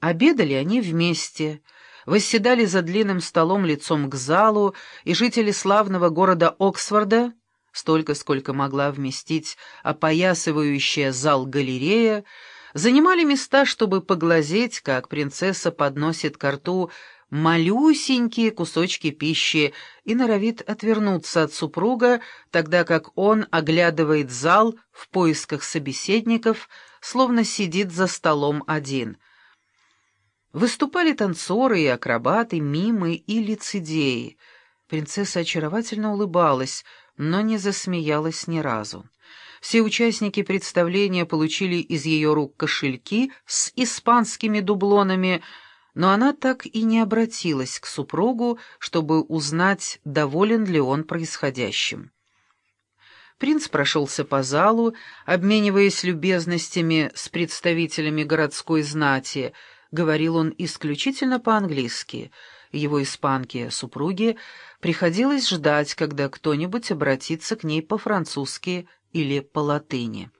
Обедали они вместе, восседали за длинным столом лицом к залу, и жители славного города Оксфорда, столько, сколько могла вместить опоясывающая зал галерея, занимали места, чтобы поглазеть, как принцесса подносит ко рту малюсенькие кусочки пищи и норовит отвернуться от супруга, тогда как он оглядывает зал в поисках собеседников, словно сидит за столом один. Выступали танцоры и акробаты, мимы и лицедеи. Принцесса очаровательно улыбалась, но не засмеялась ни разу. Все участники представления получили из ее рук кошельки с испанскими дублонами — но она так и не обратилась к супругу, чтобы узнать, доволен ли он происходящим. Принц прошелся по залу, обмениваясь любезностями с представителями городской знати. Говорил он исключительно по-английски. Его испанке супруге приходилось ждать, когда кто-нибудь обратится к ней по-французски или по-латыни.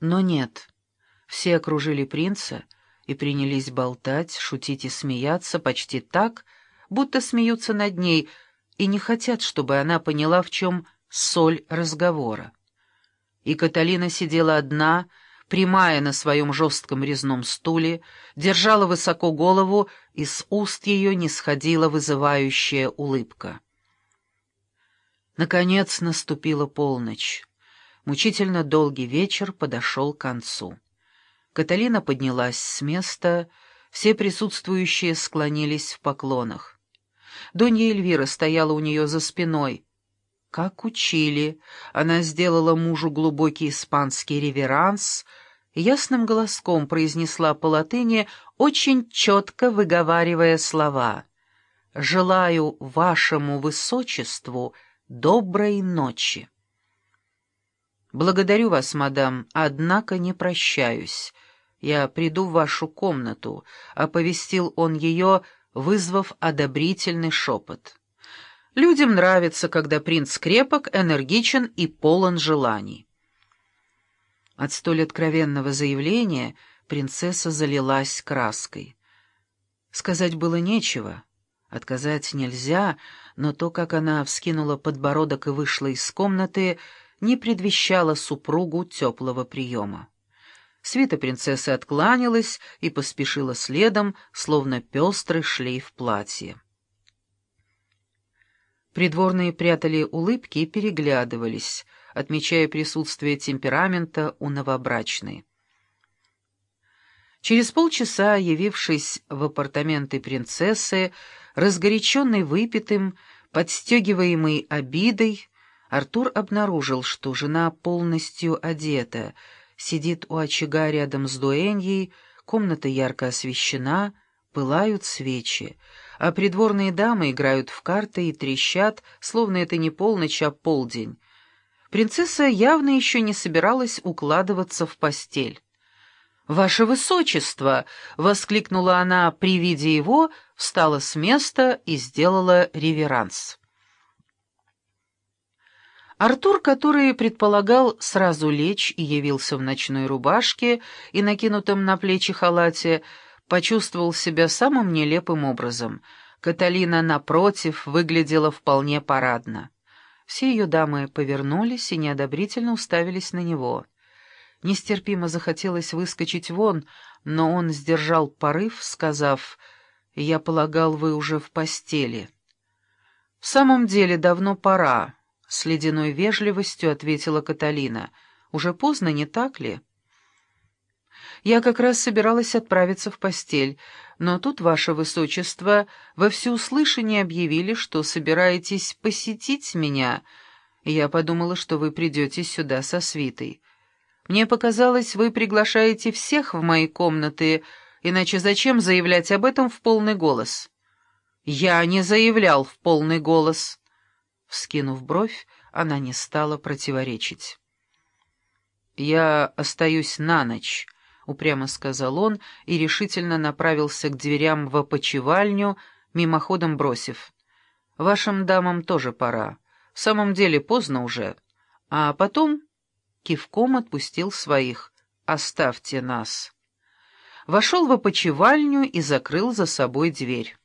Но нет, все окружили принца — и принялись болтать, шутить и смеяться почти так, будто смеются над ней и не хотят, чтобы она поняла, в чем соль разговора. И Каталина сидела одна, прямая на своем жестком резном стуле, держала высоко голову, и с уст ее не сходила вызывающая улыбка. Наконец наступила полночь. Мучительно долгий вечер подошел к концу. Каталина поднялась с места, все присутствующие склонились в поклонах. Донья Эльвира стояла у нее за спиной. Как учили, она сделала мужу глубокий испанский реверанс ясным голоском произнесла по латыни, очень четко выговаривая слова «Желаю вашему высочеству доброй ночи». «Благодарю вас, мадам, однако не прощаюсь». «Я приду в вашу комнату», — оповестил он ее, вызвав одобрительный шепот. «Людям нравится, когда принц крепок, энергичен и полон желаний». От столь откровенного заявления принцесса залилась краской. Сказать было нечего, отказать нельзя, но то, как она вскинула подбородок и вышла из комнаты, не предвещало супругу теплого приема. Свита принцессы откланялась и поспешила следом, словно пестрый шлейф платья. Придворные прятали улыбки и переглядывались, отмечая присутствие темперамента у новобрачной. Через полчаса, явившись в апартаменты принцессы, разгоряченный выпитым, подстегиваемый обидой, Артур обнаружил, что жена полностью одета — сидит у очага рядом с дуэньей, комната ярко освещена, пылают свечи, а придворные дамы играют в карты и трещат, словно это не полночь, а полдень. Принцесса явно еще не собиралась укладываться в постель. «Ваше Высочество!» — воскликнула она при виде его, встала с места и сделала реверанс. Артур, который предполагал сразу лечь и явился в ночной рубашке и накинутом на плечи халате, почувствовал себя самым нелепым образом. Каталина, напротив, выглядела вполне парадно. Все ее дамы повернулись и неодобрительно уставились на него. Нестерпимо захотелось выскочить вон, но он сдержал порыв, сказав, «Я полагал, вы уже в постели». «В самом деле давно пора». С ледяной вежливостью ответила Каталина. «Уже поздно, не так ли?» «Я как раз собиралась отправиться в постель, но тут, ваше высочество, во всеуслышание объявили, что собираетесь посетить меня. Я подумала, что вы придете сюда со свитой. Мне показалось, вы приглашаете всех в мои комнаты, иначе зачем заявлять об этом в полный голос?» «Я не заявлял в полный голос». Вскинув бровь, она не стала противоречить. «Я остаюсь на ночь», — упрямо сказал он и решительно направился к дверям в опочивальню, мимоходом бросив. «Вашим дамам тоже пора. В самом деле поздно уже». А потом кивком отпустил своих. «Оставьте нас». вошел в опочивальню и закрыл за собой дверь.